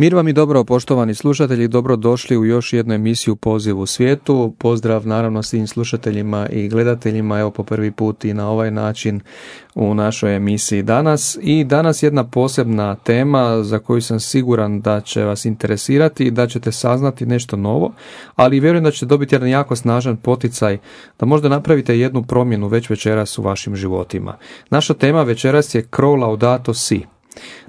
Mir vam i dobro, poštovani slušatelji, dobro došli u još jednu emisiju Poziv u svijetu. Pozdrav naravno svim slušateljima i gledateljima, evo po prvi put i na ovaj način u našoj emisiji danas. I danas jedna posebna tema za koju sam siguran da će vas interesirati i da ćete saznati nešto novo, ali vjerujem da ćete dobiti jedan jako snažan poticaj da možda napravite jednu promjenu već večeras u vašim životima. Naša tema večeras je Cro Laudato Si.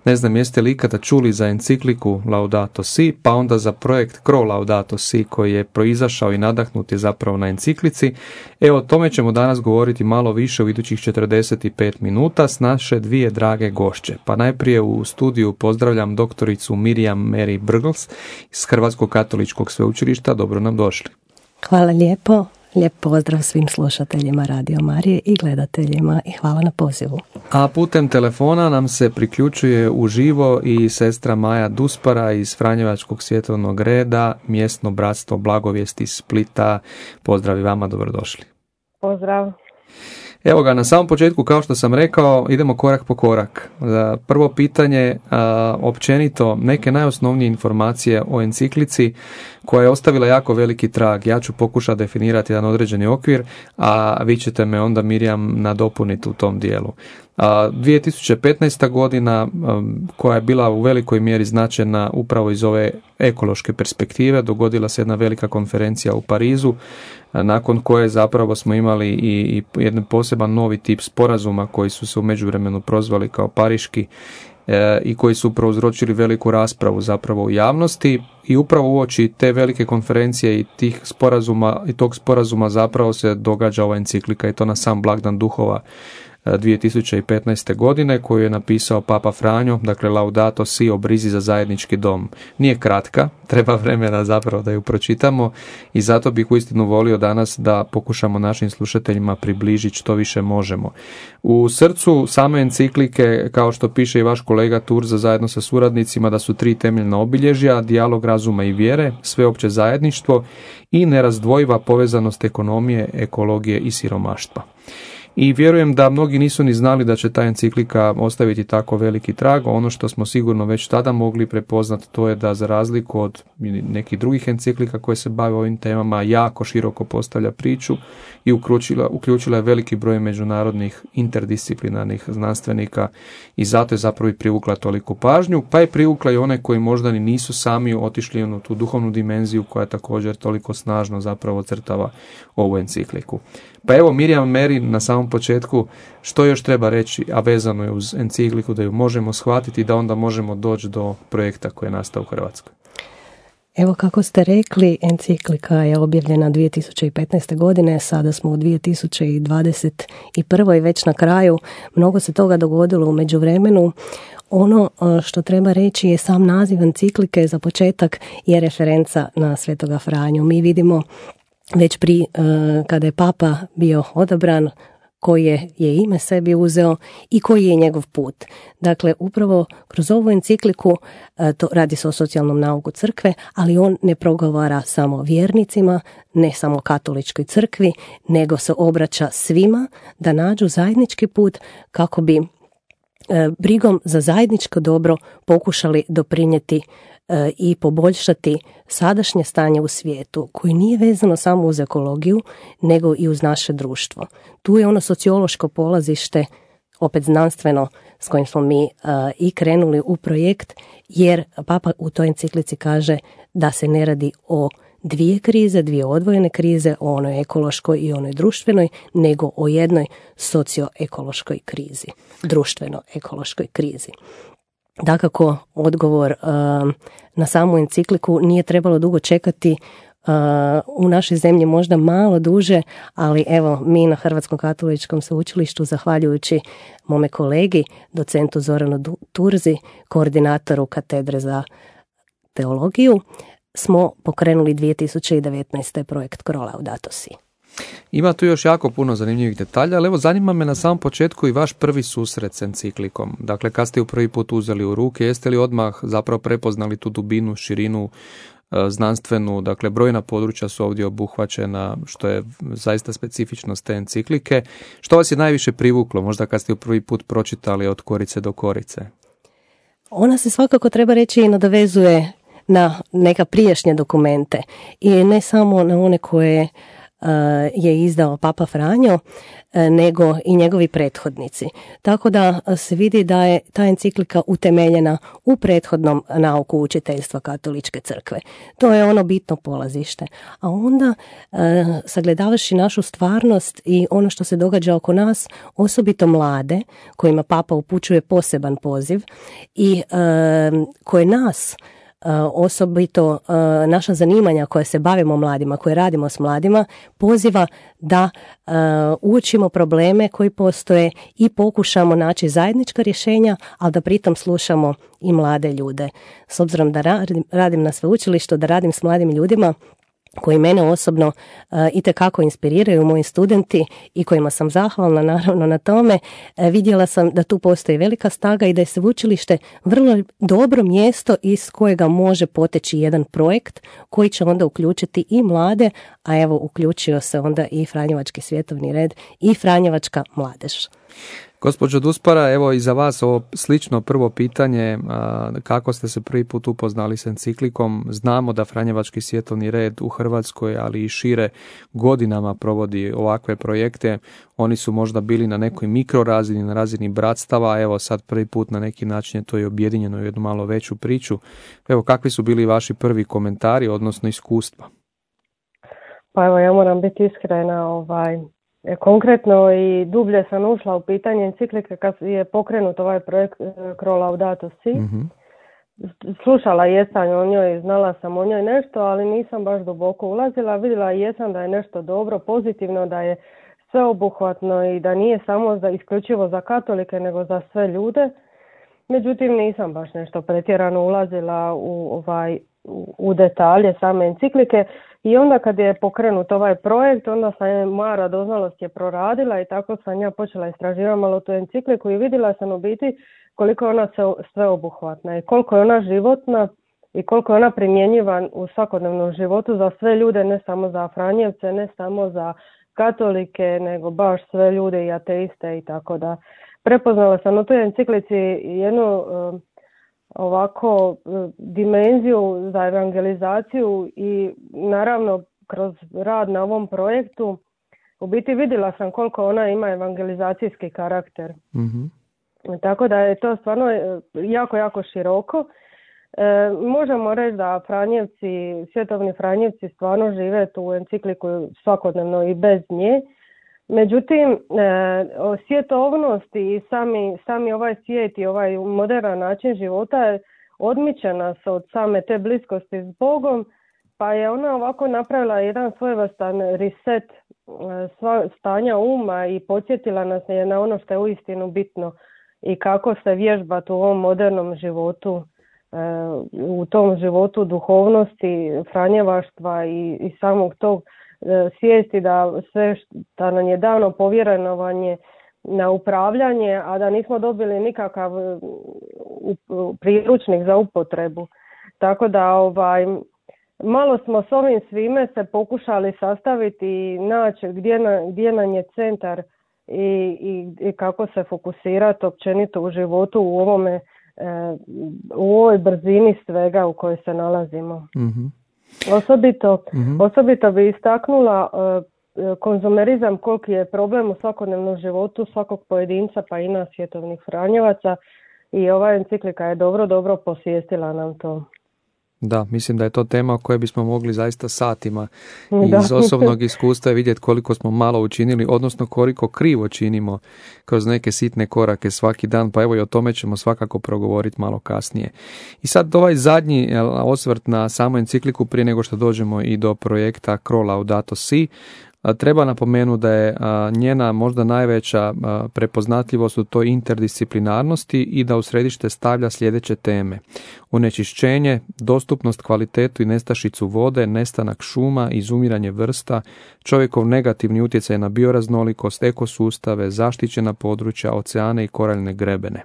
Ne znam jeste li ikada čuli za encikliku Laudato Si, pa onda za projekt Cro Laudato Si koji je proizašao i nadahnut je zapravo na enciklici. Evo o tome ćemo danas govoriti malo više u idućih 45 minuta s naše dvije drage gošće. Pa najprije u studiju pozdravljam doktoricu Mirjam Mary Brgles iz Hrvatskog katoličkog sveučilišta. Dobro nam došli. Hvala lijepo. Lijep pozdrav svim slušateljima Radio Marije i gledateljima i hvala na pozivu. A putem telefona nam se priključuje uživo i sestra Maja Duspara iz Franjevačkog svjetovnog reda, mjesno bratstvo Blagovijesti Splita. Pozdrav i vama, dobrodošli. Pozdrav. Evo ga, na samom početku, kao što sam rekao, idemo korak po korak. Prvo pitanje, općenito, neke najosnovnije informacije o enciklici koja je ostavila jako veliki trag. Ja ću pokušati definirati jedan određeni okvir, a vi ćete me onda Mirjam nadopuniti u tom dijelu. 2015. godina koja je bila u velikoj mjeri značena upravo iz ove ekološke perspektive, dogodila se jedna velika konferencija u Parizu nakon koje zapravo smo imali i, jedan poseban novi tip sporazuma koji su se u međuvremenu prozvali kao pariški e, i koji su prouzročili veliku raspravu zapravo u javnosti i upravo uoči te velike konferencije i tih sporazuma i tog sporazuma zapravo se događa ova enciklika i to na sam blagdan duhova 2015. godine koju je napisao Papa Franjo, dakle Laudato Si o brizi za zajednički dom. Nije kratka, treba vremena zapravo da ju pročitamo i zato bih uistinu volio danas da pokušamo našim slušateljima približiti što više možemo. U srcu same enciklike, kao što piše i vaš kolega Turza zajedno sa suradnicima, da su tri temeljna obilježja, dijalog razuma i vjere, sveopće zajedništvo i nerazdvojiva povezanost ekonomije, ekologije i siromaštva i vjerujem da mnogi nisu ni znali da će ta enciklika ostaviti tako veliki trag. Ono što smo sigurno već tada mogli prepoznati to je da za razliku od nekih drugih enciklika koje se bave ovim temama jako široko postavlja priču i uključila, uključila je veliki broj međunarodnih interdisciplinarnih znanstvenika i zato je zapravo i privukla toliku pažnju, pa je privukla i one koji možda ni nisu sami otišli u tu duhovnu dimenziju koja također toliko snažno zapravo crtava ovu encikliku. Pa evo Mirjam Meri na samom početku što još treba reći, a vezano je uz encikliku da ju možemo shvatiti da onda možemo doći do projekta koji je nastao u Hrvatskoj. Evo kako ste rekli, enciklika je objavljena 2015. godine, sada smo u 2021. i već na kraju. Mnogo se toga dogodilo u međuvremenu. Ono što treba reći je sam naziv enciklike za početak je referenca na Svetoga Franju. Mi vidimo već pri, kada je papa bio odabran, koje je ime sebi uzeo i koji je njegov put. Dakle, upravo kroz ovu encikliku, e, to radi se o socijalnom nauku crkve, ali on ne progovara samo vjernicima, ne samo katoličkoj crkvi, nego se obraća svima da nađu zajednički put kako bi brigom za zajedničko dobro pokušali doprinijeti E, i poboljšati sadašnje stanje u svijetu koje nije vezano samo uz ekologiju nego i uz naše društvo. Tu je ono sociološko polazište opet znanstveno s kojim smo mi e, i krenuli u projekt jer papa u toj enciklici kaže da se ne radi o dvije krize, dvije odvojene krize, o onoj ekološkoj i onoj društvenoj, nego o jednoj socioekološkoj krizi, društveno-ekološkoj krizi. Dakako, odgovor um, na samu encikliku nije trebalo dugo čekati uh, u našoj zemlji možda malo duže, ali evo mi na Hrvatskom katoličkom sveučilištu zahvaljujući mome kolegi, docentu Zoranu Turzi, koordinatoru katedre za teologiju, smo pokrenuli 2019. projekt Krola u Datosi. Ima tu još jako puno zanimljivih detalja, ali evo zanima me na samom početku i vaš prvi susret s enciklikom. Dakle, kad ste ju prvi put uzeli u ruke, jeste li odmah zapravo prepoznali tu dubinu, širinu, e, znanstvenu, dakle brojna područja su ovdje obuhvaćena, što je zaista specifičnost te enciklike. Što vas je najviše privuklo, možda kad ste ju prvi put pročitali od korice do korice? Ona se svakako treba reći i nadovezuje na neka prijašnje dokumente i ne samo na one koje je izdao Papa Franjo, e, nego i njegovi prethodnici. Tako da se vidi da je ta enciklika utemeljena u prethodnom nauku učiteljstva katoličke crkve. To je ono bitno polazište. A onda, e, sagledavaši našu stvarnost i ono što se događa oko nas, osobito mlade, kojima Papa upućuje poseban poziv i e, koje nas E, osobito e, naša zanimanja koje se bavimo mladima, koje radimo s mladima, poziva da e, učimo probleme koji postoje i pokušamo naći zajednička rješenja, ali da pritom slušamo i mlade ljude. S obzirom da radim na sveučilištu, da radim s mladim ljudima, koji mene osobno uh, itekako inspiriraju moji studenti i kojima sam zahvalna naravno na tome, e, vidjela sam da tu postoji velika staga i da je sveučilište vrlo dobro mjesto iz kojega može poteći jedan projekt koji će onda uključiti i mlade, a evo uključio se onda i Franjevački svjetovni red i Franjevačka mladež. Gospođo Duspara, evo i za vas ovo slično prvo pitanje, kako ste se prvi put upoznali s enciklikom? Znamo da Franjevački svjetovni red u Hrvatskoj, ali i šire godinama provodi ovakve projekte. Oni su možda bili na nekoj mikrorazini, na razini bratstava, evo sad prvi put na neki način je to i objedinjeno u jednu malo veću priču. Evo, kakvi su bili vaši prvi komentari, odnosno iskustva? Pa evo, ja moram biti iskrena, ovaj, konkretno i dublje sam ušla u pitanje enciklike kad je pokrenut ovaj projekt e, Cro Laudato Si. mm Slušala jesam o njoj, znala sam o njoj nešto, ali nisam baš duboko ulazila. Vidjela jesam da je nešto dobro, pozitivno, da je sveobuhvatno i da nije samo za, isključivo za katolike, nego za sve ljude. Međutim, nisam baš nešto pretjerano ulazila u, ovaj, u detalje same enciklike. I onda kad je pokrenut ovaj projekt, onda sam je, moja radoznalost je proradila i tako sam ja počela istraživati malo tu encikliku i vidjela sam u biti koliko je ona sveobuhvatna i koliko je ona životna i koliko je ona primjenjiva u svakodnevnom životu za sve ljude, ne samo za Franjevce, ne samo za katolike, nego baš sve ljude i ateiste i tako da. Prepoznala sam u toj enciklici jednu ovako e, dimenziju za evangelizaciju i naravno kroz rad na ovom projektu u biti vidjela sam koliko ona ima evangelizacijski karakter. mm Tako da je to stvarno e, jako, jako široko. E, možemo reći da Franjevci, svjetovni Franjevci stvarno žive tu encikliku svakodnevno i bez nje. Međutim, e, svjetovnost i sami, sami ovaj svijet i ovaj modern način života je odmiče nas od same te bliskosti s Bogom, pa je ona ovako napravila jedan svojevrstan reset e, stanja uma i podsjetila nas je na ono što je uistinu bitno i kako se vježbati u ovom modernom životu, e, u tom životu duhovnosti, franjevaštva i, i samog tog svijesti da sve što nam je dano povjerenovanje na upravljanje, a da nismo dobili nikakav e, priručnik za upotrebu. Tako da ovaj, malo smo s ovim svime se pokušali sastaviti i naći gdje, na, gdje nam je centar i, i, i kako se fokusirati općenito u životu u ovome e, u ovoj brzini svega u kojoj se nalazimo. mm Osobito, mm osobito bi istaknula uh, konzumerizam koliki je problem u svakodnevnom životu svakog pojedinca pa i nas svjetovnih franjevaca i ova enciklika je dobro, dobro posvijestila nam to. Da, mislim da je to tema o kojoj bismo mogli zaista satima iz osobnog iskustva vidjeti koliko smo malo učinili, odnosno koliko krivo činimo kroz neke sitne korake svaki dan, pa evo i o tome ćemo svakako progovoriti malo kasnije. I sad ovaj zadnji osvrt na samu encikliku prije nego što dođemo i do projekta Cro Laudato Si, Treba napomenuti da je njena možda najveća prepoznatljivost u toj interdisciplinarnosti i da u središte stavlja sljedeće teme. Onečišćenje, dostupnost kvalitetu i nestašicu vode, nestanak šuma, izumiranje vrsta, čovjekov negativni utjecaj na bioraznolikost, ekosustave, zaštićena područja, oceane i koraljne grebene.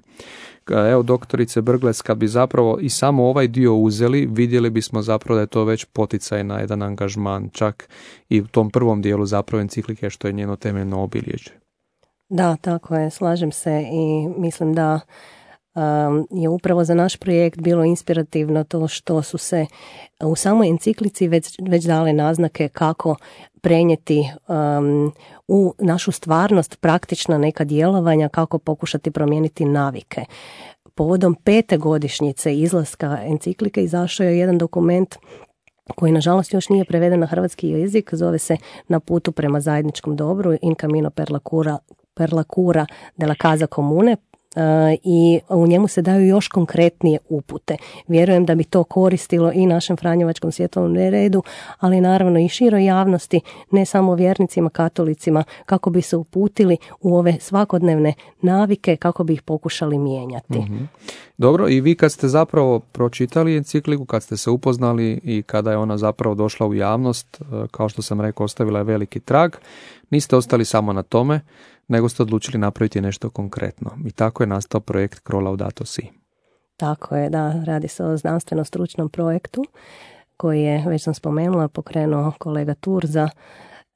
Evo, doktorice Brgles, kad bi zapravo i samo ovaj dio uzeli, vidjeli bismo zapravo da je to već poticaj na jedan angažman, čak i u tom prvom dijelu zapravo enciklike što je njeno temeljno obilježje. Da, tako je, slažem se i mislim da je upravo za naš projekt bilo inspirativno to što su se u samoj enciklici već, već dale naznake kako prenijeti um, u našu stvarnost praktična neka djelovanja, kako pokušati promijeniti navike. Povodom pete godišnjice izlaska enciklike izašao je jedan dokument koji nažalost još nije preveden na hrvatski jezik, zove se Na putu prema zajedničkom dobru, In camino per la cura, per la cura della casa comune, i u njemu se daju još konkretnije upute. Vjerujem da bi to koristilo i našem Franjevačkom svjetovnom redu, ali naravno i široj javnosti, ne samo vjernicima, katolicima, kako bi se uputili u ove svakodnevne navike, kako bi ih pokušali mijenjati. Mhm. Dobro, i vi kad ste zapravo pročitali encikliku, kad ste se upoznali i kada je ona zapravo došla u javnost, e, kao što sam rekao, ostavila je veliki trag, niste ostali samo na tome, nego ste odlučili napraviti nešto konkretno. I tako je nastao projekt Cro Laudato Si. Tako je, da, radi se o znanstveno-stručnom projektu koji je, već sam spomenula, pokrenuo kolega Turza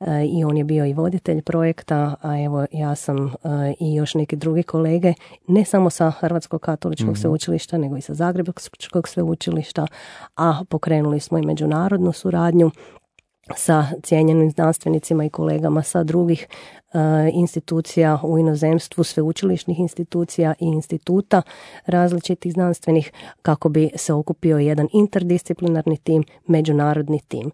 e, i on je bio i voditelj projekta, a evo ja sam e, i još neki drugi kolege, ne samo sa Hrvatskog katoličkog mm sveučilišta, nego i sa Zagrebačkog sveučilišta, a pokrenuli smo i međunarodnu suradnju sa cijenjenim znanstvenicima i kolegama sa drugih e, institucija u inozemstvu, sveučilišnih institucija i instituta različitih znanstvenih kako bi se okupio jedan interdisciplinarni tim, međunarodni tim.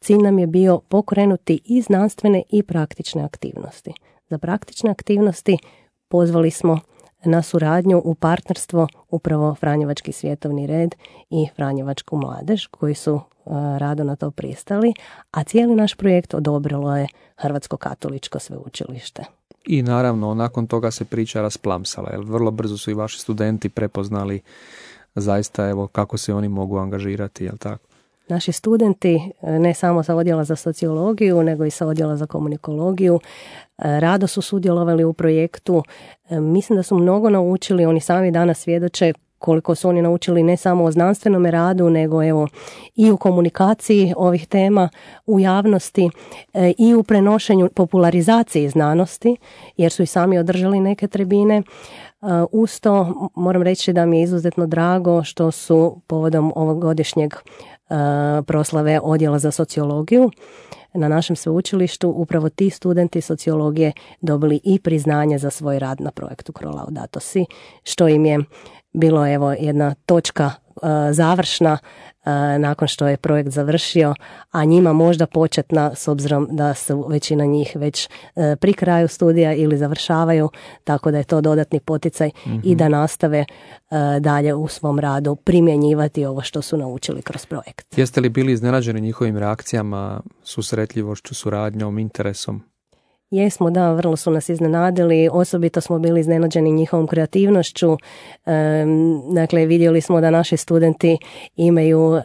Cilj nam je bio pokrenuti i znanstvene i praktične aktivnosti. Za praktične aktivnosti pozvali smo na suradnju u partnerstvo upravo Franjevački svjetovni red i Franjevačku mladež koji su rado na to pristali, a cijeli naš projekt odobrilo je Hrvatsko katoličko sveučilište. I naravno, nakon toga se priča rasplamsala, jer vrlo brzo su i vaši studenti prepoznali zaista evo kako se oni mogu angažirati, jel tako? Naši studenti, ne samo sa odjela za sociologiju, nego i sa odjela za komunikologiju, rado su sudjelovali u projektu. Mislim da su mnogo naučili, oni sami danas svjedoče koliko su oni naučili ne samo o znanstvenom radu, nego evo i u komunikaciji ovih tema u javnosti e, i u prenošenju popularizaciji znanosti, jer su i sami održali neke tribine. E, uz to moram reći da mi je izuzetno drago što su povodom ovogodišnjeg e, proslave odjela za sociologiju. Na našem sveučilištu upravo ti studenti sociologije dobili i priznanje za svoj rad na projektu Cro Laudato Si, što im je bilo evo jedna točka e, završna e, nakon što je projekt završio, a njima možda početna s obzirom da su većina njih već e, pri kraju studija ili završavaju, tako da je to dodatni poticaj i mhm. da nastave dalje u svom radu primjenjivati ovo što su naučili kroz projekt. Jeste li bili iznenađeni njihovim reakcijama, susretljivošću, suradnjom, interesom? Jesmo, da, vrlo su nas iznenadili, osobito smo bili iznenađeni njihovom kreativnošću. dakle, vidjeli smo da naši studenti imaju e,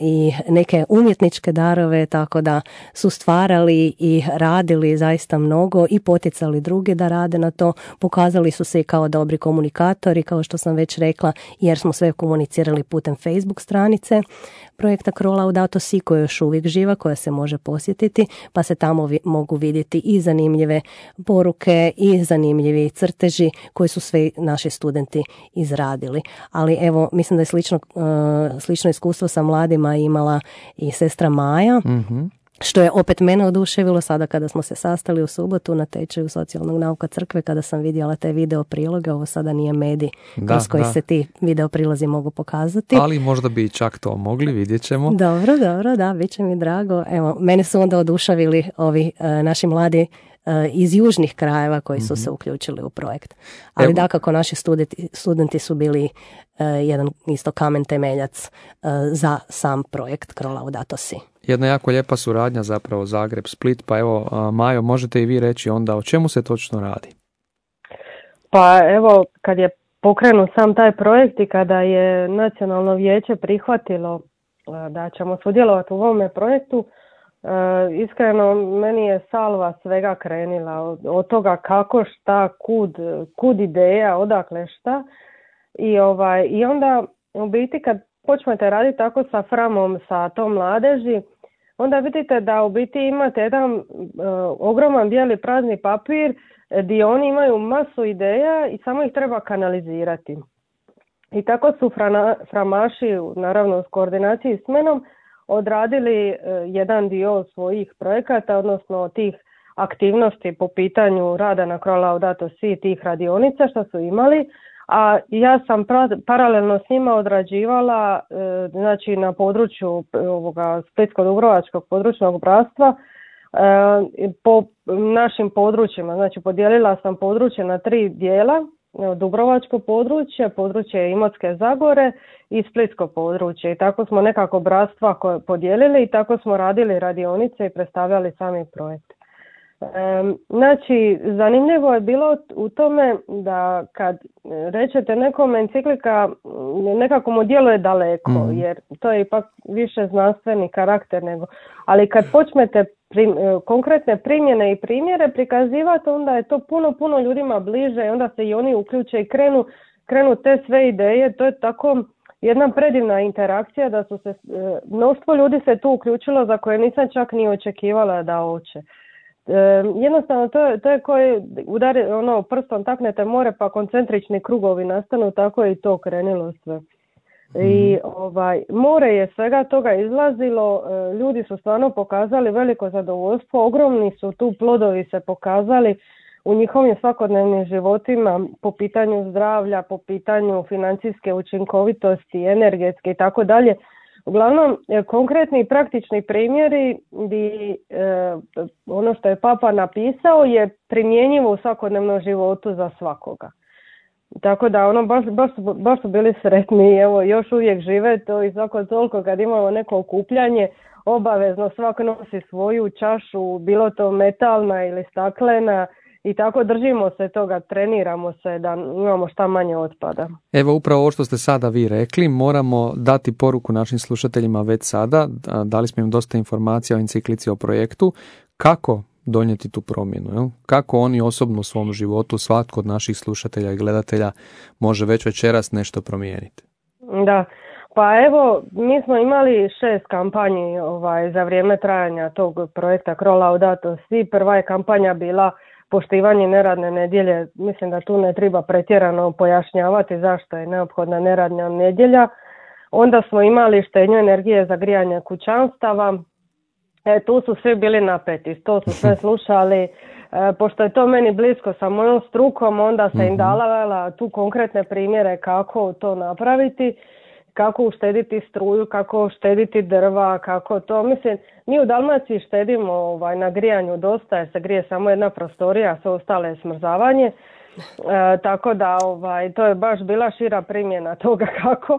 i neke umjetničke darove, tako da su stvarali i radili zaista mnogo i poticali druge da rade na to. Pokazali su se i kao dobri komunikatori, kao što sam već rekla, jer smo sve komunicirali putem Facebook stranice projekta Krola Laudato Si koja je još uvijek živa, koja se može posjetiti, pa se tamo mogu vidjeti i zanimljive poruke i zanimljivi crteži koji su sve naši studenti izradili. Ali evo, mislim da je slično, uh, slično iskustvo sa mladima imala i sestra Maja. mm što je opet mene oduševilo sada kada smo se sastali u subotu na tečaju socijalnog nauka crkve kada sam vidjela te video priloge, ovo sada nije medij kroz koji se ti video prilozi mogu pokazati. Ali možda bi čak to mogli, vidjet ćemo. Dobro, dobro, da, bit će mi drago. Evo, mene su onda oduševili ovi uh, naši mladi e, iz južnih krajeva koji su se mhm. uključili u projekt. Ali da dakako naši studenti, studenti su bili uh, jedan isto kamen temeljac za sam projekt Krola Udatosi. Jedna jako lijepa suradnja zapravo Zagreb, Split, pa evo Majo, možete i vi reći onda o čemu se točno radi? Pa evo, kad je pokrenut sam taj projekt i kada je nacionalno vijeće prihvatilo da ćemo sudjelovati u ovome projektu, iskreno meni je salva svega krenila od, od toga kako, šta, kud, kud ideja, odakle šta i, ovaj, i onda u biti kad počnete raditi tako sa framom, sa tom mladeži, onda vidite da u biti imate jedan uh, ogroman bijeli prazni papir gdje oni imaju masu ideja i samo ih treba kanalizirati. I tako su framaši, naravno u koordinaciji s menom, odradili uh, jedan dio svojih projekata, odnosno tih aktivnosti po pitanju rada na Krolaudato Si tih radionica što su imali a ja sam paralelno s njima odrađivala e, znači na području ovoga Splitsko-Dubrovačkog područnog bratstva e, po našim područjima, znači podijelila sam područje na tri dijela, Dubrovačko područje, područje Imotske Zagore i Splitsko područje i tako smo nekako bratstva podijelili i tako smo radili radionice i predstavljali sami projekt. Znači, zanimljivo je bilo u tome da kad rečete nekom enciklika nekako mu djeluje daleko, mm. jer to je ipak više znanstveni karakter nego, ali kad počnete prim, konkretne primjene i primjere prikazivati, onda je to puno, puno ljudima bliže i onda se i oni uključe i krenu, krenu te sve ideje, to je tako jedna predivna interakcija da su se, e, mnoštvo ljudi se tu uključilo za koje nisam čak ni očekivala da hoće. E, jednostavno to to je koji udari, ono, prstom taknete more pa koncentrični krugovi nastanu, tako je i to krenilo sve. I mhm. ovaj, more je svega toga izlazilo, e, ljudi su stvarno pokazali veliko zadovoljstvo, ogromni su tu plodovi se pokazali u njihovim svakodnevnim životima po pitanju zdravlja, po pitanju financijske učinkovitosti, energetske i tako dalje. Uglavnom, e, konkretni i praktični primjeri bi e, ono što je papa napisao je primjenjivo u svakodnevnom životu za svakoga. Tako da ono baš, baš, baš su bili sretni evo još uvijek žive to i svako toliko kad imamo neko okupljanje obavezno svako nosi svoju čašu, bilo to metalna ili staklena i tako držimo se toga, treniramo se da imamo šta manje otpada. Evo upravo ovo što ste sada vi rekli, moramo dati poruku našim slušateljima već sada, dali smo im dosta informacija o enciklici o projektu, kako donijeti tu promjenu, jel? kako oni osobno u svom životu, svatko od naših slušatelja i gledatelja može već večeras nešto promijeniti. Da, pa evo, mi smo imali šest kampanji ovaj, za vrijeme trajanja tog projekta Krola Laudato Si. Prva je kampanja bila poštivanje neradne nedjelje, mislim da tu ne treba pretjerano pojašnjavati zašto je neophodna neradna nedjelja. Onda smo imali štenju energije za grijanje kućanstava. E, tu su svi bili napeti, to su sve slušali. E, pošto je to meni blisko sa mojom strukom, onda se im mhm. dala tu konkretne primjere kako to napraviti kako uštediti struju, kako uštediti drva, kako to. Mislim, mi u Dalmaciji štedimo ovaj, na grijanju dosta, jer se grije samo jedna prostorija, sve ostale je smrzavanje. E, tako da ovaj, to je baš bila šira primjena toga kako.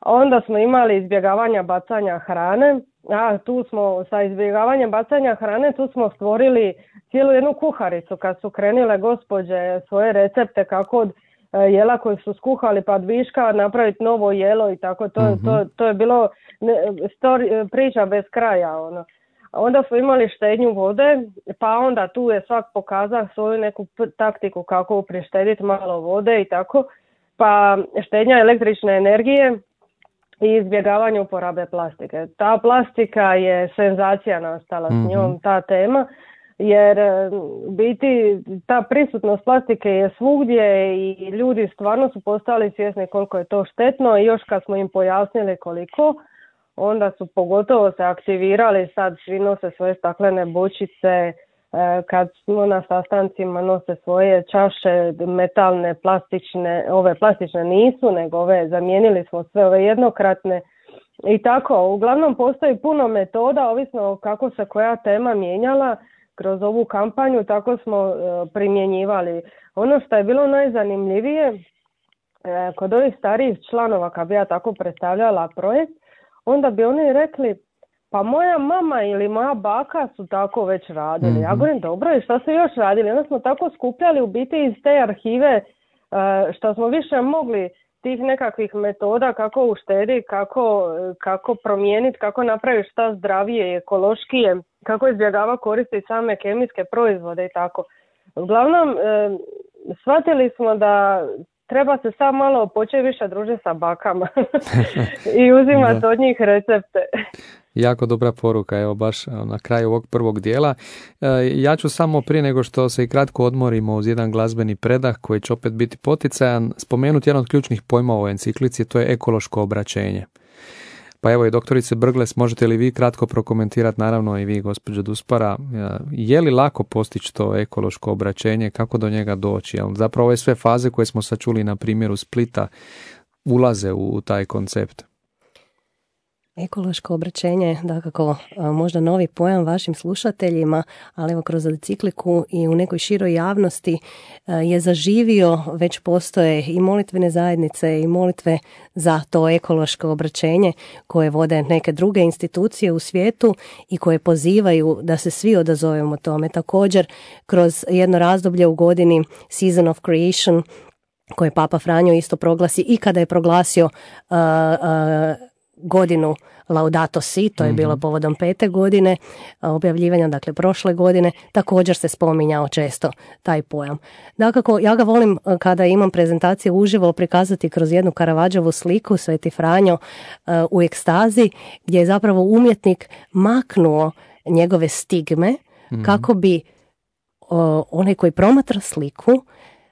Onda smo imali izbjegavanja bacanja hrane. A tu smo sa izbjegavanjem bacanja hrane tu smo stvorili cijelu jednu kuharicu kad su krenile gospođe svoje recepte kako od jela koje su skuhali pa viška napraviti novo jelo i tako to, to, mhm. to je bilo story, priča bez kraja ono. Onda smo imali štednju vode, pa onda tu je svak pokazao svoju neku taktiku kako prištediti malo vode i tako. Pa štednja električne energije i izbjegavanje uporabe plastike. Ta plastika je senzacija nastala s mhm. njom, ta tema jer e, biti ta prisutnost plastike je svugdje i ljudi stvarno su postali svjesni koliko je to štetno i još kad smo im pojasnili koliko onda su pogotovo se aktivirali sad svi nose svoje staklene bočice e, kad smo na sastancima nose svoje čaše metalne, plastične, ove plastične nisu nego ove zamijenili smo sve ove jednokratne. I tako, uglavnom postoji puno metoda ovisno kako se koja tema mijenjala kroz ovu kampanju tako smo e, primjenjivali. Ono što je bilo najzanimljivije e, kod ovih starijih članova kad bi ja tako predstavljala projekt, onda bi oni rekli pa moja mama ili moja baka su tako već radili. Ja mhm. govorim, dobro, i šta su još radili? Onda smo tako skupljali u biti iz te arhive e, što smo više mogli tih nekakvih metoda kako uštediti, kako, kako promijeniti, kako napraviti šta zdravije i ekološkije, kako izbjegava koristiti same kemijske proizvode i tako. Uglavnom, shvatili smo da treba se sad malo početi više družiti sa bakama i uzimati od njih recepte. Jako dobra poruka, evo baš na kraju ovog prvog dijela. E, ja ću samo prije nego što se i kratko odmorimo uz jedan glazbeni predah koji će opet biti poticajan, spomenuti jedan od ključnih pojmova u enciklici, to je ekološko obraćenje. Pa evo i doktorice Brgles, možete li vi kratko prokomentirati, naravno i vi gospođo Duspara, e, je li lako postići to ekološko obraćenje, kako do njega doći? Jel zapravo ove sve faze koje smo sačuli na primjeru Splita ulaze u taj koncept? Ekološko obraćenje, dakako možda novi pojam vašim slušateljima, ali evo kroz cikliku i u nekoj široj javnosti je zaživio, već postoje i molitvene zajednice i molitve za to ekološko obraćenje koje vode neke druge institucije u svijetu i koje pozivaju da se svi odazovemo tome. Također kroz jedno razdoblje u godini Season of Creation koje Papa Franjo isto proglasi i kada je proglasio godinu Laudato Si, to je bilo mhm. povodom pete godine objavljivanja, dakle prošle godine, također se spominjao često taj pojam. Dakako, ja ga volim kada imam prezentacije uživo prikazati kroz jednu Karavađovu sliku Sveti Franjo u ekstazi, gdje je zapravo umjetnik maknuo njegove stigme mhm. kako bi onaj koji promatra sliku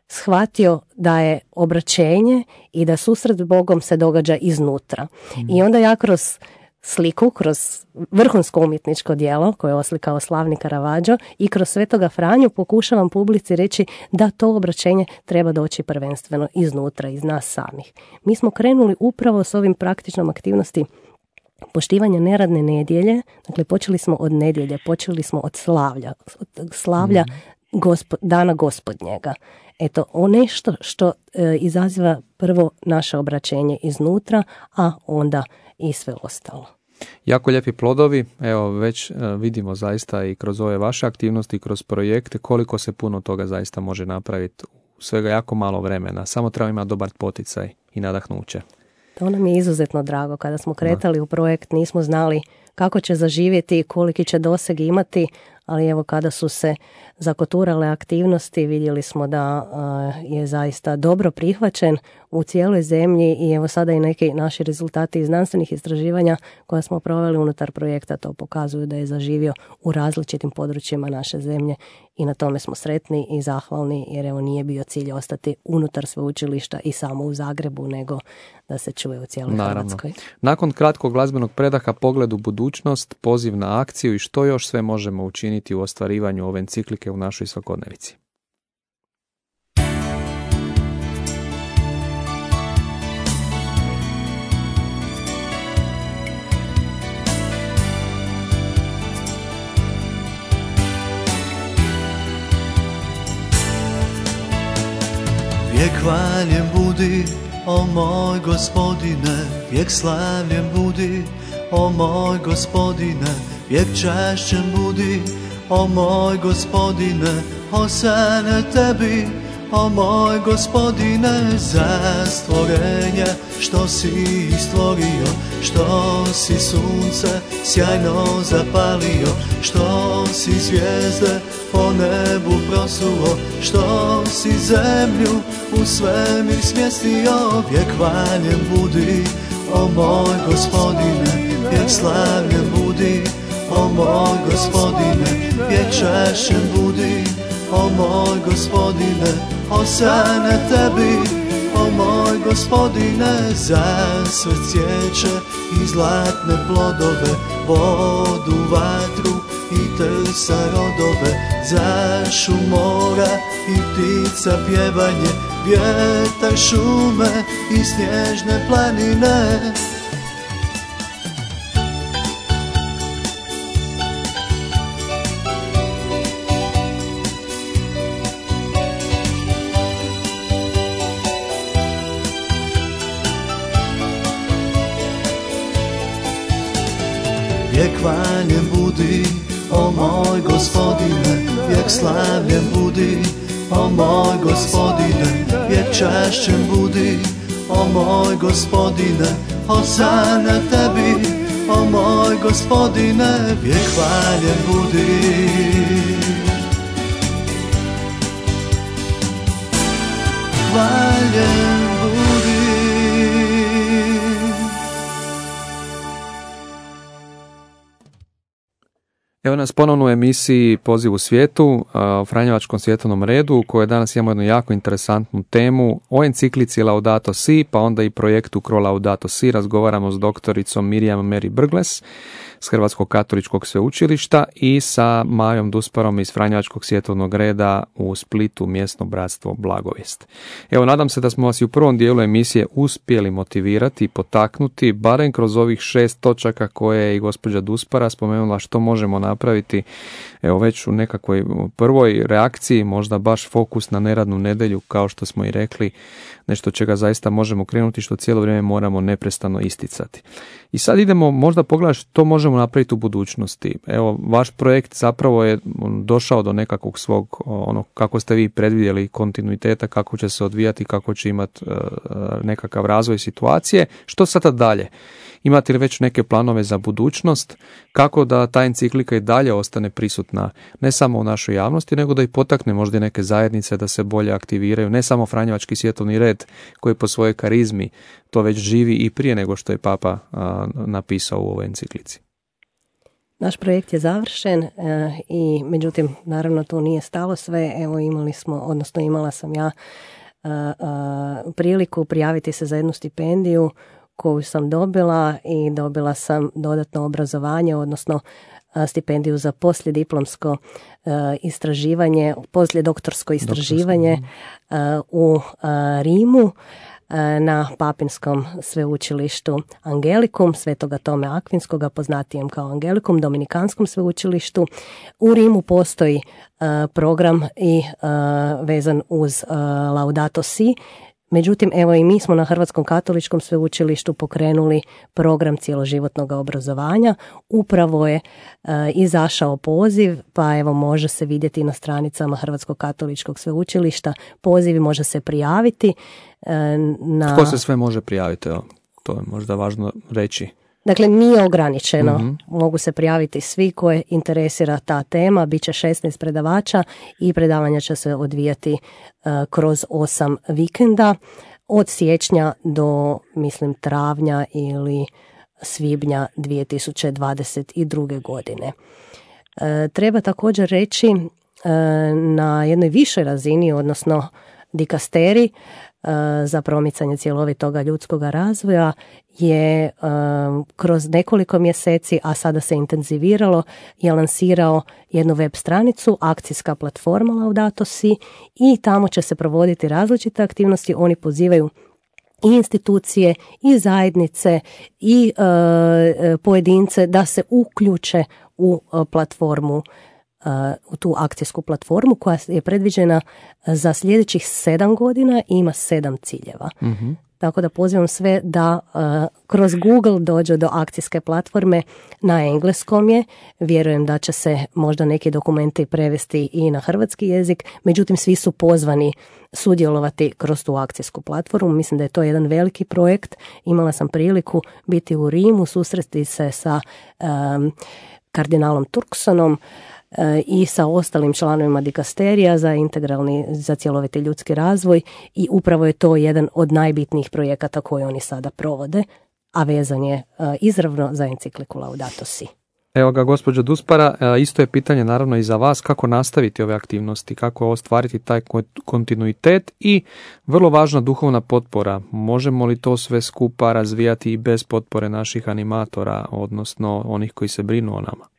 shvatio da je obraćenje i da susret s Bogom se događa iznutra. I onda ja kroz sliku, kroz vrhunsko umjetničko djelo koje je oslikao slavni Karavađo i kroz Svetoga Franju pokušavam publici reći da to obraćenje treba doći prvenstveno iznutra, iz nas samih. Mi smo krenuli upravo s ovim praktičnom aktivnosti poštivanja neradne nedjelje, dakle počeli smo od nedjelje, počeli smo od slavlja, od slavlja mm. dana gospodnjega. Eto, o nešto što e, izaziva prvo naše obraćenje iznutra, a onda i sve ostalo. Jako lijepi plodovi, evo već e, vidimo zaista i kroz ove vaše aktivnosti, kroz projekte, koliko se puno toga zaista može napraviti u svega jako malo vremena. Samo treba imati dobar poticaj i nadahnuće. To nam je izuzetno drago. Kada smo kretali u projekt nismo znali kako će zaživjeti i koliki će doseg imati, ali evo kada su se zakoturale aktivnosti vidjeli smo da je zaista dobro prihvaćen u cijeloj zemlji i evo sada i neki naši rezultati iz znanstvenih istraživanja koje smo proveli unutar projekta to pokazuju da je zaživio u različitim područjima naše zemlje i na tome smo sretni i zahvalni jer evo nije bio cilj ostati unutar sveučilišta i samo u Zagrebu nego da se čuje u cijeloj Naravno. Hrvatskoj. Nakon kratkog glazbenog predaha pogled u budućnost, poziv na akciju i što još sve možemo učiniti u ostvarivanju ove enciklike u našoj svakodnevici. Vijek hvaljen budi, o moj gospodine, vijek slavljen budi, o moj gospodine, vijek čašćen budi, o moj gospodine, osane tebi, o moj gospodine, za stvorenje što si stvorio, što si sunce sjajno zapalio, što si zvijezde po nebu prosuo, što si zemlju u svemir smjestio, vijek hvaljen budi, o moj gospodine, vijek slavljen budi, o moj gospodine, vječešen budi, o moj gospodine, osane tebi, o moj gospodine, za sve cvijeće i zlatne plodove, vodu, vatru i trsa rodove, za šumora i ptica pjevanje, vjetar šume i snježne planine, hvaljen budi, o moj gospodine, vijek slavljen budi, o moj gospodine, vijek čašćen budi, o moj gospodine, Hosana tebi, o moj gospodine, vijek hvaljen budi. Evo nas ponovno u emisiji Poziv u svijetu, u Franjevačkom svjetovnom redu, u kojoj danas imamo jednu jako interesantnu temu o enciklici Laudato Si, pa onda i projektu Cro Laudato Si. Razgovaramo s doktoricom Mirjam Mary Brgles s Hrvatskog katoličkog sveučilišta i sa Majom Dusparom iz Franjevačkog svjetovnog reda u Splitu mjesno bratstvo Blagovijest. Evo, nadam se da smo vas i u prvom dijelu emisije uspjeli motivirati i potaknuti, barem kroz ovih šest točaka koje je i gospođa Duspara spomenula što možemo napraviti evo već u nekakvoj prvoj reakciji, možda baš fokus na neradnu nedjelju, kao što smo i rekli, nešto čega zaista možemo krenuti, što cijelo vrijeme moramo neprestano isticati. I sad idemo možda pogledati što možemo napraviti u budućnosti. Evo, vaš projekt zapravo je došao do nekakvog svog, ono, kako ste vi predvidjeli kontinuiteta, kako će se odvijati, kako će imati e, nekakav razvoj situacije. Što sada dalje? Imate li već neke planove za budućnost? Kako da ta enciklika i dalje ostane prisutna ne samo u našoj javnosti, nego da i potakne možda neke zajednice da se bolje aktiviraju, ne samo Franjevački svjetovni red koji po svojoj karizmi to već živi i prije nego što je Papa napisao u ovoj enciklici. Naš projekt je završen e, i međutim naravno to nije stalo sve. Evo imali smo, odnosno imala sam ja e, e, priliku prijaviti se za jednu stipendiju koju sam dobila i dobila sam dodatno obrazovanje, odnosno stipendiju za poslijediplomsko istraživanje, poslijedoktorsko istraživanje u Rimu na Papinskom sveučilištu Angelikum, Svetoga Tome Akvinskoga, poznatijem kao Angelikum, Dominikanskom sveučilištu. U Rimu postoji program i vezan uz Laudato Si, Međutim, evo i mi smo na Hrvatskom katoličkom sveučilištu pokrenuli program cjeloživotnog obrazovanja. Upravo je e, izašao poziv, pa evo može se vidjeti na stranicama Hrvatskog katoličkog sveučilišta. Poziv može se prijaviti. E, na... Tko se sve može prijaviti? Evo, to je možda važno reći. Dakle, nije ograničeno. Mhm. Mogu se prijaviti svi koje interesira ta tema. Biće 16 predavača i predavanja će se odvijati uh, kroz 8 vikenda od siječnja do, mislim, travnja ili svibnja 2022. godine. Uh, treba također reći uh, na jednoj višoj razini, odnosno dikasteri za promicanje cjelovitoga ljudskog razvoja je um, kroz nekoliko mjeseci, a sada se intenziviralo, je lansirao jednu web stranicu, akcijska platforma Laudato Si i tamo će se provoditi različite aktivnosti. Oni pozivaju i institucije i zajednice i uh, pojedince da se uključe u platformu u tu akcijsku platformu koja je predviđena za sljedećih sedam godina i ima sedam ciljeva. mm tako da pozivam sve da uh, kroz Google dođu do akcijske platforme na engleskom je. Vjerujem da će se možda neki dokumenti prevesti i na hrvatski jezik, međutim svi su pozvani sudjelovati kroz tu akcijsku platformu. Mislim da je to jedan veliki projekt. Imala sam priliku biti u Rimu, susresti se sa um, kardinalom Turksonom, i sa ostalim članovima dikasterija za integralni, za cjeloviti ljudski razvoj i upravo je to jedan od najbitnijih projekata koje oni sada provode, a vezan je e, izravno za encikliku Laudato Si. Evo ga, gospođo Duspara, e, isto je pitanje naravno i za vas kako nastaviti ove aktivnosti, kako ostvariti taj kontinuitet i vrlo važna duhovna potpora. Možemo li to sve skupa razvijati i bez potpore naših animatora, odnosno onih koji se brinu o nama?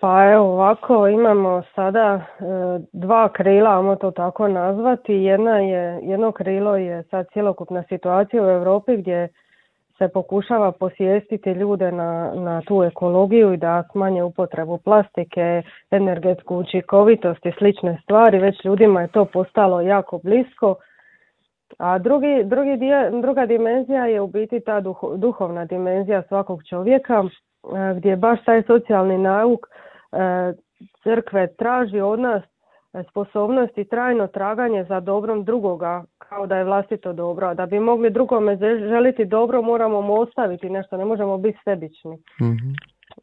Pa evo ovako, imamo sada e, dva krila, ajmo to tako nazvati. Jedna je, jedno krilo je sad cjelokupna situacija u Europi gdje se pokušava posvijestiti ljude na, na tu ekologiju i da smanje upotrebu plastike, energetsku učinkovitost i slične stvari. Već ljudima je to postalo jako blisko. A drugi, drugi dio, druga dimenzija je u biti ta duhovna dimenzija svakog čovjeka gdje je baš taj socijalni nauk crkve traži od nas sposobnost i trajno traganje za dobrom drugoga kao da je vlastito dobro. Da bi mogli drugome želiti dobro moramo mu ostaviti nešto, ne možemo biti sebični. mm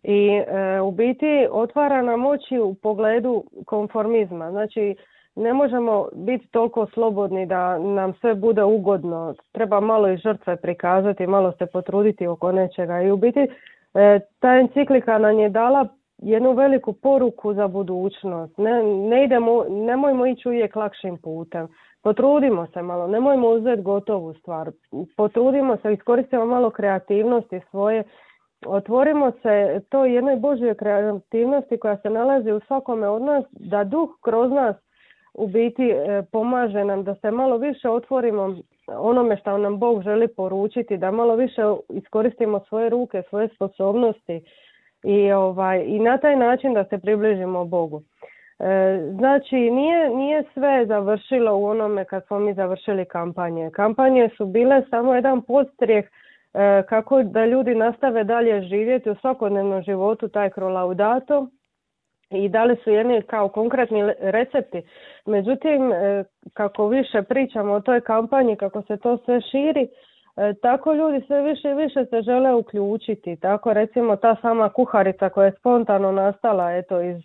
I e, u biti otvara nam oči u pogledu konformizma. Znači ne možemo biti toliko slobodni da nam sve bude ugodno. Treba malo i žrtve prikazati, malo se potruditi oko nečega. I u biti e, ta enciklika nam je dala jednu veliku poruku za budućnost. Ne, ne idemo, nemojmo ići uvijek lakšim putem. Potrudimo se malo, nemojmo uzeti gotovu stvar. Potrudimo se, iskoristimo malo kreativnosti svoje. Otvorimo se to jednoj Božoj kreativnosti koja se nalazi u svakome od nas, da duh kroz nas u biti e, pomaže nam da se malo više otvorimo onome što nam Bog želi poručiti, da malo više iskoristimo svoje ruke, svoje sposobnosti i, ovaj, i na taj način da se približimo Bogu. E, znači nije, nije sve završilo u onome kad smo mi završili kampanje. Kampanje su bile samo jedan podstrijeh e, kako da ljudi nastave dalje živjeti u svakodnevnom životu taj krolaudato i dali su jedni kao konkretni recepti. Međutim, e, kako više pričamo o toj kampanji, kako se to sve širi, tako ljudi sve više i više se žele uključiti. Tako recimo ta sama kuharica koja je spontano nastala eto iz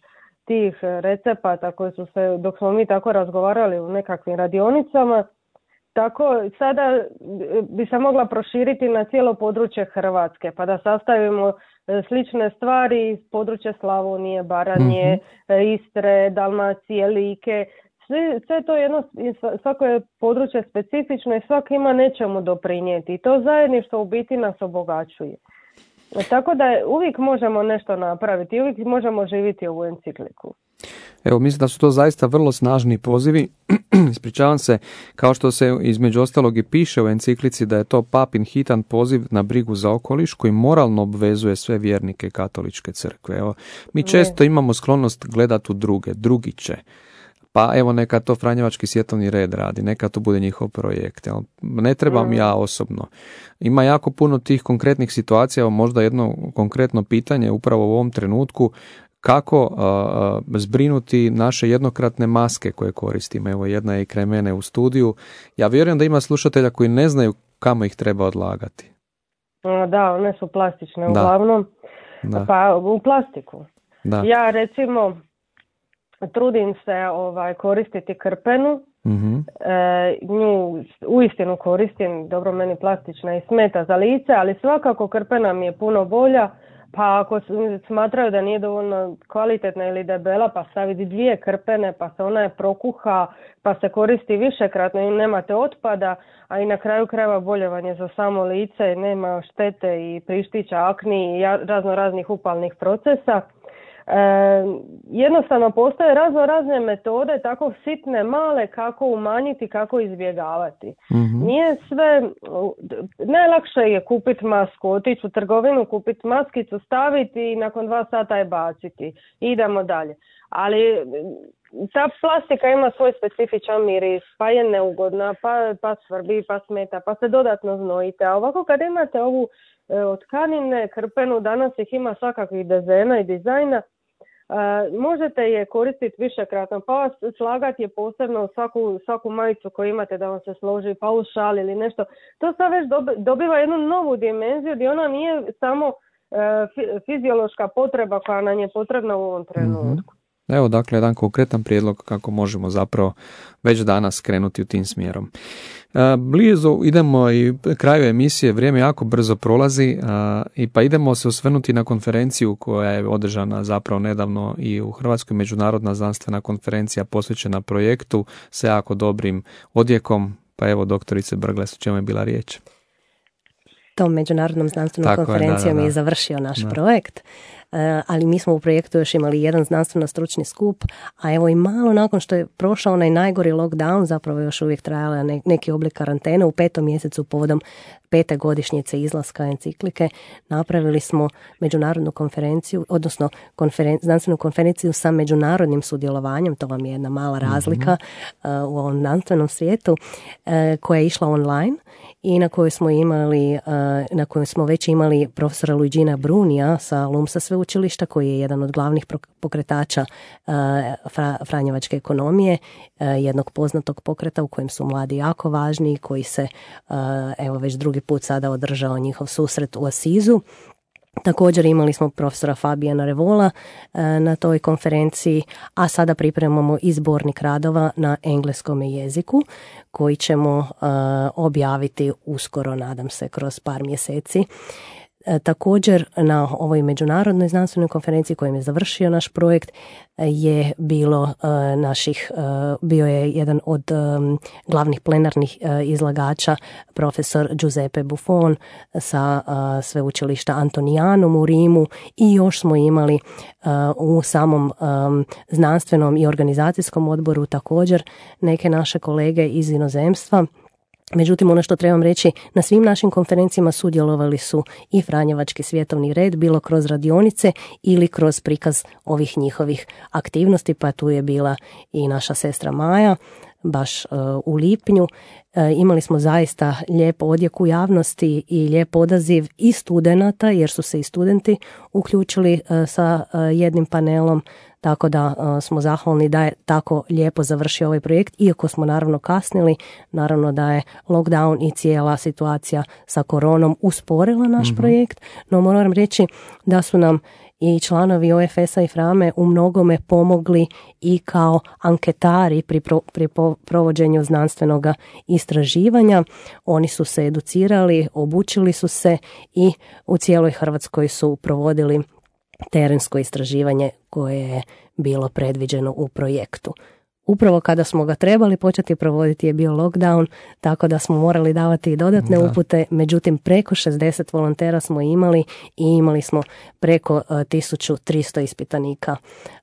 tih recepata koji su se dok smo mi tako razgovarali u nekakvim radionicama tako sada bi se mogla proširiti na cijelo područje Hrvatske pa da sastavimo e, slične stvari iz područja Slavonije, Baranje, mhm. Istre, Dalmacije, Like sve, sve to jedno, svako je područje specifično i svako ima nečemu doprinijeti i to zajedništvo u biti nas obogaćuje. Tako da uvijek možemo nešto napraviti i uvijek možemo živjeti ovu encikliku. Evo, mislim da su to zaista vrlo snažni pozivi. Ispričavam se, kao što se između ostalog i piše u enciklici da je to papin hitan poziv na brigu za okoliš koji moralno obvezuje sve vjernike katoličke crkve. Evo, mi često imamo sklonost gledati u druge, drugiće pa evo neka to Franjevački svjetovni red radi, neka to bude njihov projekt. Ne trebam ja osobno. Ima jako puno tih konkretnih situacija, evo možda jedno konkretno pitanje upravo u ovom trenutku, kako zbrinuti naše jednokratne maske koje koristimo. Evo jedna je i kraj mene u studiju. Ja vjerujem da ima slušatelja koji ne znaju kamo ih treba odlagati. Da, one su plastične uglavnom. Da. Pa u plastiku. Da. Ja recimo trudim se ovaj koristiti krpenu. Mm E, nju uistinu koristim. Dobro meni plastična i smeta za lice ali svakako krpena mi je puno bolja. Pa ako smatraju da nije dovoljno kvalitetna ili debela pa staviti dvije krpene pa se ona je prokuha pa se koristi višekratno i nemate otpada a i na kraju krajeva boljevanje za samo lice nema štete i prištića akni i razno raznih upalnih procesa jednostavno postoje razno razne metode tako sitne, male kako umanjiti, kako izbjegavati. mm Nije sve, najlakše je kupiti masku, otići u trgovinu, kupiti maskicu, staviti i nakon dva sata je baciti. Idemo dalje. Ali ta plastika ima svoj specifičan miris, pa je neugodna, pa, pa svrbi, pa smeta, pa se dodatno znojite. A ovako kad imate ovu e, od tkanine, krpenu, danas ih ima svakakvih dezena i dizajna, možete je koristiti višekratno, pa slagati je posebno svaku, svaku majicu koju imate da vam se složi, pa u šal ili nešto. To sad već dobiva jednu novu dimenziju gdje ona nije samo e, fiziološka potreba koja nam je potrebna u ovom trenutku. Evo dakle jedan konkretan prijedlog kako možemo zapravo već danas krenuti u tim smjerom. Blizu idemo i kraju emisije, vrijeme jako brzo prolazi i pa idemo se osvrnuti na konferenciju koja je održana zapravo nedavno i u Hrvatskoj međunarodna znanstvena konferencija posvećena projektu sa jako dobrim odjekom. Pa evo doktorice Brgles, o čemu je bila riječ? tom međunarodnom znanstvenom konferencijom je, završio naš projekt. Ali mi smo u projektu još imali jedan znanstveno stručni skup, a evo i malo nakon što je prošao onaj najgori lockdown, zapravo još uvijek trajala neki oblik karantene, u petom mjesecu povodom pete godišnjice izlaska enciklike napravili smo međunarodnu konferenciju, odnosno konferen, znanstvenu konferenciju sa međunarodnim sudjelovanjem, to vam je jedna mala razlika uh, u ovom znanstvenom svijetu, uh, koja je išla online i na kojoj smo imali, uh, na kojoj smo već imali profesora Luigina Brunija sa Lumsa sveučilišta koji je jedan od glavnih pokretača Franjevačke ekonomije, jednog poznatog pokreta u kojem su mladi jako važni koji se evo već drugi put sada održao njihov susret u Asizu. Također imali smo profesora Fabijana Revola e, na toj konferenciji, a sada pripremamo izbornik radova na engleskom jeziku koji ćemo e, objaviti uskoro, nadam se, kroz par mjeseci. E, također na ovoj međunarodnoj znanstvenoj konferenciji kojim je završio naš projekt e, je bilo e, naših, bio je jedan od glavnih plenarnih izlagača profesor Giuseppe Buffon sa sveučilišta Antonijanum u Rimu i još smo imali u samom znanstvenom i organizacijskom odboru također neke naše kolege iz inozemstva Međutim, ono što trebam reći, na svim našim konferencijama sudjelovali su i Franjevački svjetovni red, bilo kroz radionice ili kroz prikaz ovih njihovih aktivnosti, pa tu je bila i naša sestra Maja, baš uh, u lipnju. Uh, imali smo zaista lijep odjek u javnosti i lijep odaziv i studenata, jer su se i studenti uključili uh, sa jednim panelom tako da uh, smo zahvalni da je tako lijepo završio ovaj projekt, iako smo naravno kasnili, naravno da je lockdown i cijela situacija sa koronom usporila naš mhm. projekt, no moram reći da su nam i članovi OFS-a i Frame u mnogome pomogli i kao anketari pri, pri provođenju znanstvenog istraživanja. Oni su se educirali, obučili su se i u cijeloj Hrvatskoj su provodili terensko istraživanje koje je bilo predviđeno u projektu. Upravo kada smo ga trebali početi provoditi je bio lockdown, tako da smo morali davati i dodatne upute, međutim preko 60 volontera smo imali i imali smo preko 1300 e, ispitanika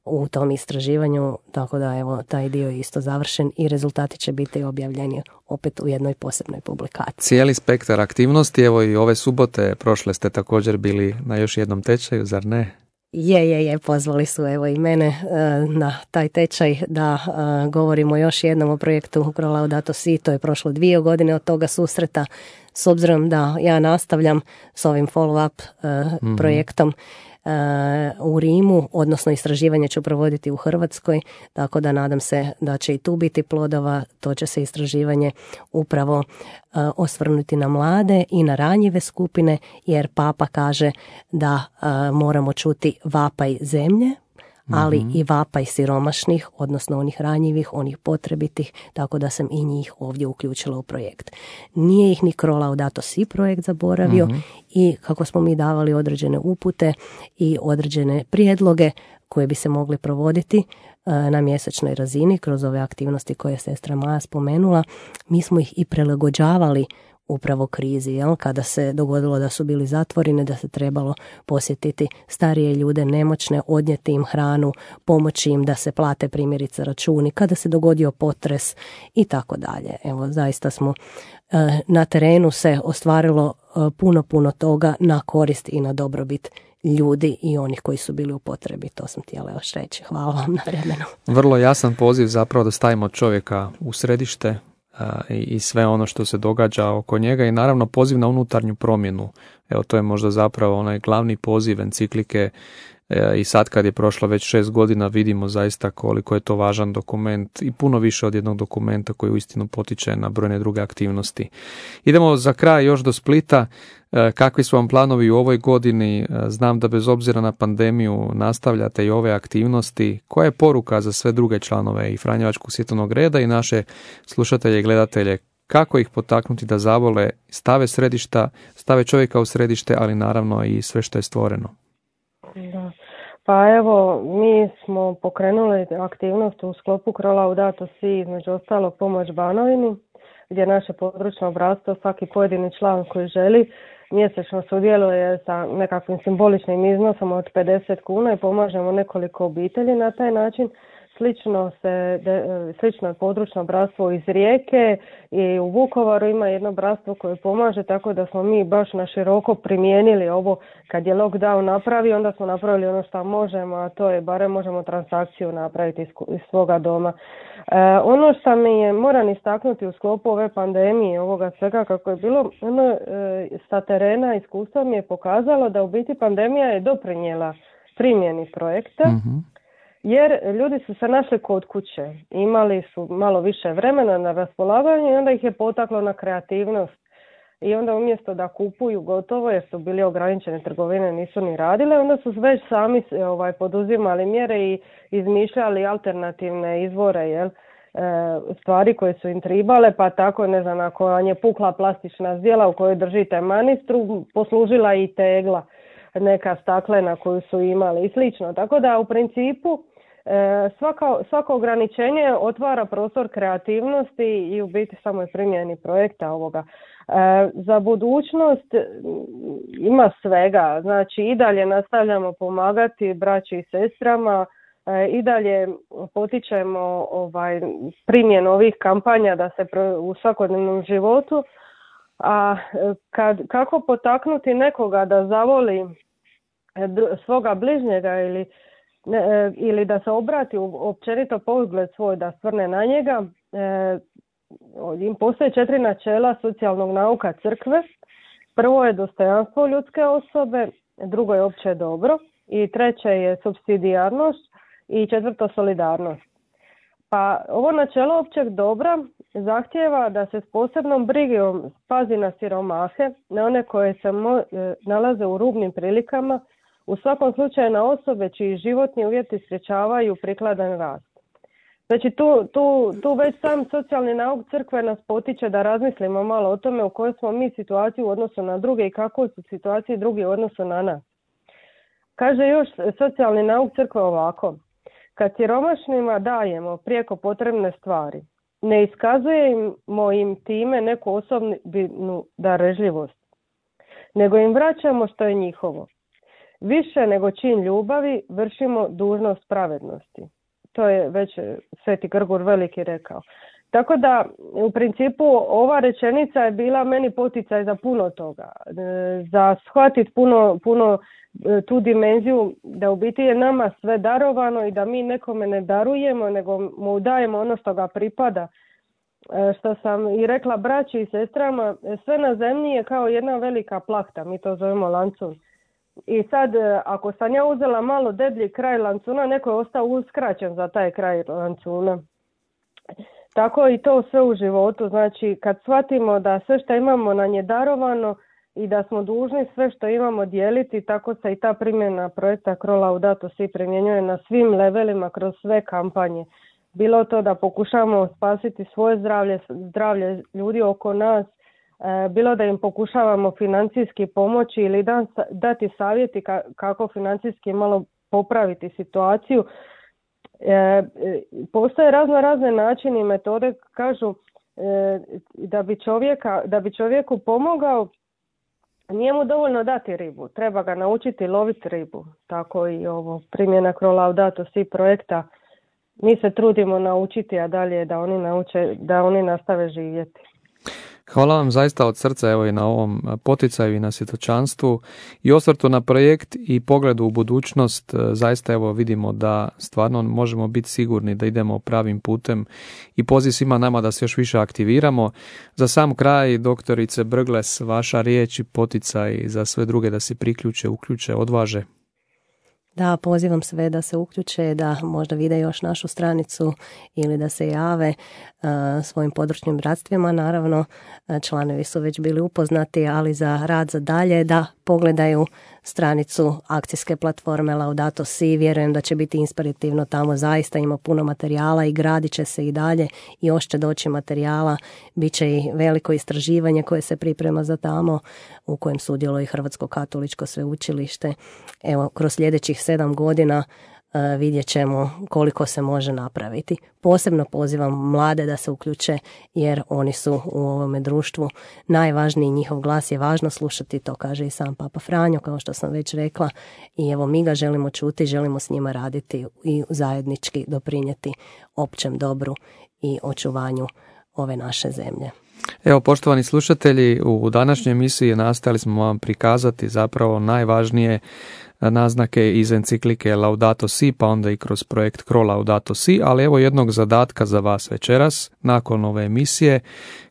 u tom istraživanju, tako da evo taj dio je isto završen i rezultati će biti objavljeni opet u jednoj posebnoj publikaciji. Cijeli spektar aktivnosti, evo i ove subote prošle ste također bili na još jednom tečaju, zar ne? Je, je, je, pozvali su evo i mene e, na taj tečaj da e, govorimo još jednom o projektu Prolaudato Si, to je prošlo dvije godine od toga susreta, s obzirom da ja nastavljam s ovim follow-up mhm. projektom u Rimu, odnosno istraživanje ću provoditi u Hrvatskoj, tako da nadam se da će i tu biti plodova, to će se istraživanje upravo osvrnuti na mlade i na ranjive skupine, jer papa kaže da moramo čuti vapaj zemlje, ali mm i vapaj siromašnih, odnosno onih ranjivih, onih potrebitih, tako da sam i njih ovdje uključila u projekt. Nije ih ni Krola dato si projekt zaboravio mhm. i kako smo mi davali određene upute i određene prijedloge koje bi se mogli provoditi e, na mjesečnoj razini kroz ove aktivnosti koje je sestra Maja spomenula, mi smo ih i prelagođavali upravo krizi, jel? kada se dogodilo da su bili zatvoreni, da se trebalo posjetiti starije ljude, nemoćne, odnijeti im hranu, pomoći im da se plate primjerice računi, kada se dogodio potres i tako dalje. Evo, zaista smo e, na terenu se ostvarilo e, puno, puno toga na korist i na dobrobit ljudi i onih koji su bili u potrebi. To sam htjela još reći. Hvala vam na vremenu. Vrlo jasan poziv zapravo da stavimo čovjeka u središte, i sve ono što se događa oko njega i naravno poziv na unutarnju promjenu. Evo to je možda zapravo onaj glavni poziv enciklike i sad kad je prošlo već šest godina vidimo zaista koliko je to važan dokument i puno više od jednog dokumenta koji uistinu potiče na brojne druge aktivnosti. Idemo za kraj još do Splita. E, kakvi su vam planovi u ovoj godini? E, znam da bez obzira na pandemiju nastavljate i ove aktivnosti. Koja je poruka za sve druge članove i Franjevačkog svjetovnog reda i naše slušatelje i gledatelje? Kako ih potaknuti da zavole, stave središta, stave čovjeka u središte, ali naravno i sve što je stvoreno? Da. Pa evo, mi smo pokrenuli aktivnost u sklopu u Si, između ostalog pomoć Banovini, gdje naše područno obrazstvo, svaki pojedini član koji želi mjesečno sudjeluje sa nekakvim simboličnim iznosom od 50 kuna i pomažemo nekoliko obitelji na taj način. Slično se, slično je područno bratstvo iz Rijeke i u Vukovaru ima jedno bratstvo koje pomaže tako da smo mi baš na široko primijenili ovo kad je lockdown napravi onda smo napravili ono što možemo a to je barem možemo transakciju napraviti iz, iz svoga doma. E, ono što mi je moram istaknuti u sklopu ove pandemije ovoga svega kako je bilo ono e, sa terena iskustvo mi je pokazalo da u biti pandemija je doprinijela primjeni projekta. mm jer ljudi su se našli kod kuće, imali su malo više vremena na raspolaganju i onda ih je potaklo na kreativnost. I onda umjesto da kupuju gotovo jer su bili ograničene trgovine, nisu ni radile, onda su već sami ovaj, poduzimali mjere i izmišljali alternativne izvore, jel? E, stvari koje su im tribale, pa tako ne znam, ako vam je pukla plastična zdjela u kojoj držite manistru, poslužila i tegla neka staklena koju su imali i slično. Tako da u principu E, svako, svako ograničenje otvara prostor kreativnosti i u biti samo je primjeni projekta ovoga. E, za budućnost ima svega, znači i dalje nastavljamo pomagati braći i sestrama, e, i dalje potičemo ovaj, primjen ovih kampanja da se u svakodnevnom životu, a kad, kako potaknuti nekoga da zavoli svoga bližnjega ili E, ili da se obrati općenito pogled svoj da svrne na njega. E, postoje četiri načela socijalnog nauka crkve. Prvo je dostojanstvo ljudske osobe, drugo je opće dobro i treće je subsidijarnost i četvrto solidarnost. Pa ovo načelo općeg dobra zahtjeva da se s posebnom brigom pazi na siromahe, na one koje se e, nalaze u rubnim prilikama, u svakom slučaju na osobe čiji životni uvjeti sprječavaju prikladan rast. Znači tu, tu, tu već sam socijalni nauk crkve nas potiče da razmislimo malo o tome u kojoj smo mi situaciji u odnosu na druge i kako su situacije drugi u odnosu na nas. Kaže još socijalni nauk crkve ovako. Kad siromašnima dajemo prijeko potrebne stvari, ne iskazujemo im time neku osobnu darežljivost, nego im vraćamo što je njihovo. Više nego čin ljubavi vršimo dužnost pravednosti. To je već Sveti Grgur Veliki rekao. Tako da u principu ova rečenica je bila meni poticaj za puno toga, e, za shvatiti puno, puno e, tu dimenziju da u biti je nama sve darovano i da mi nekome ne darujemo nego mu dajemo ono što ga pripada. E, što sam i rekla braći i sestrama, sve na zemlji je kao jedna velika plahta, mi to zovemo lancun. I sad, e, ako sam ja uzela malo deblji kraj lancuna, neko je ostao uskraćen za taj kraj lancuna. Tako i to sve u životu. Znači, kad shvatimo da sve što imamo nam je darovano i da smo dužni sve što imamo dijeliti, tako se i ta primjena projekta Krolaudato svi primjenjuje na svim levelima kroz sve kampanje. Bilo to da pokušamo spasiti svoje zdravlje, zdravlje ljudi oko nas, bilo da im pokušavamo financijski pomoći ili dati savjeti kako financijski malo popraviti situaciju. E, e, postoje razno razne načine i metode kažu da bi, čovjeka, da bi čovjeku pomogao nije mu dovoljno dati ribu, treba ga naučiti loviti ribu. Tako i ovo primjena Krolaudato svi projekta. Mi se trudimo naučiti, a dalje da oni nauče, da oni nastave živjeti. Hvala vam zaista od srca evo i na ovom poticaju i na svjetočanstvu i osvrtu na projekt i pogledu u budućnost. E, zaista evo vidimo da stvarno možemo biti sigurni da idemo pravim putem i poziv svima nama da se još više aktiviramo. Za sam kraj, doktorice Brgles, vaša riječ i poticaj za sve druge da se priključe, uključe, odvaže. Da, pozivam sve da se uključe, da možda vide još našu stranicu ili da se jave svojim područnim bratstvima. Naravno, članovi su već bili upoznati, ali za rad za dalje da pogledaju stranicu akcijske platforme Laudato Si. Vjerujem da će biti inspirativno tamo. Zaista ima puno materijala i gradit će se i dalje. I još će doći materijala. Biće i veliko istraživanje koje se priprema za tamo u kojem sudjeluje i Hrvatsko katoličko sveučilište. Evo, kroz sljedećih sedam godina vidjet ćemo koliko se može napraviti. Posebno pozivam mlade da se uključe jer oni su u ovome društvu najvažniji, njihov glas je važno slušati, to kaže i sam Papa Franjo, kao što sam već rekla i evo mi ga želimo čuti, želimo s njima raditi i zajednički doprinijeti općem dobru i očuvanju ove naše zemlje. Evo, poštovani slušatelji, u današnjoj emisiji nastali smo vam prikazati zapravo najvažnije naznake iz enciklike Laudato Si, pa onda i kroz projekt Cro Laudato Si, ali evo jednog zadatka za vas večeras, nakon ove emisije,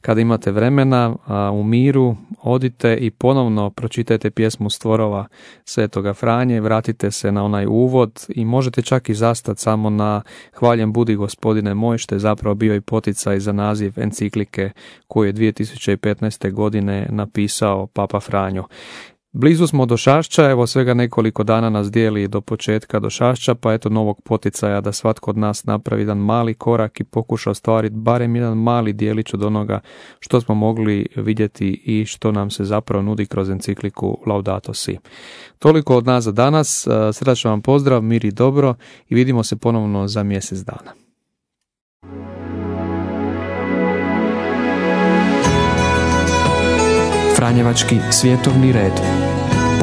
kada imate vremena, u miru, odite i ponovno pročitajte pjesmu Stvorova Svetoga Franje, vratite se na onaj uvod i možete čak i zastati samo na Hvaljen budi gospodine moj, što je zapravo bio i poticaj za naziv enciklike koju je 2015. godine napisao Papa Franjo. Blizu smo do Šašća, evo svega nekoliko dana nas dijeli do početka do Šašća, pa eto novog poticaja da svatko od nas napravi jedan mali korak i pokuša ostvariti barem jedan mali dijelić od onoga što smo mogli vidjeti i što nam se zapravo nudi kroz encikliku Laudato Si. Toliko od nas za danas, srdačan vam pozdrav, mir i dobro i vidimo se ponovno za mjesec dana. Franjevački svjetovni red.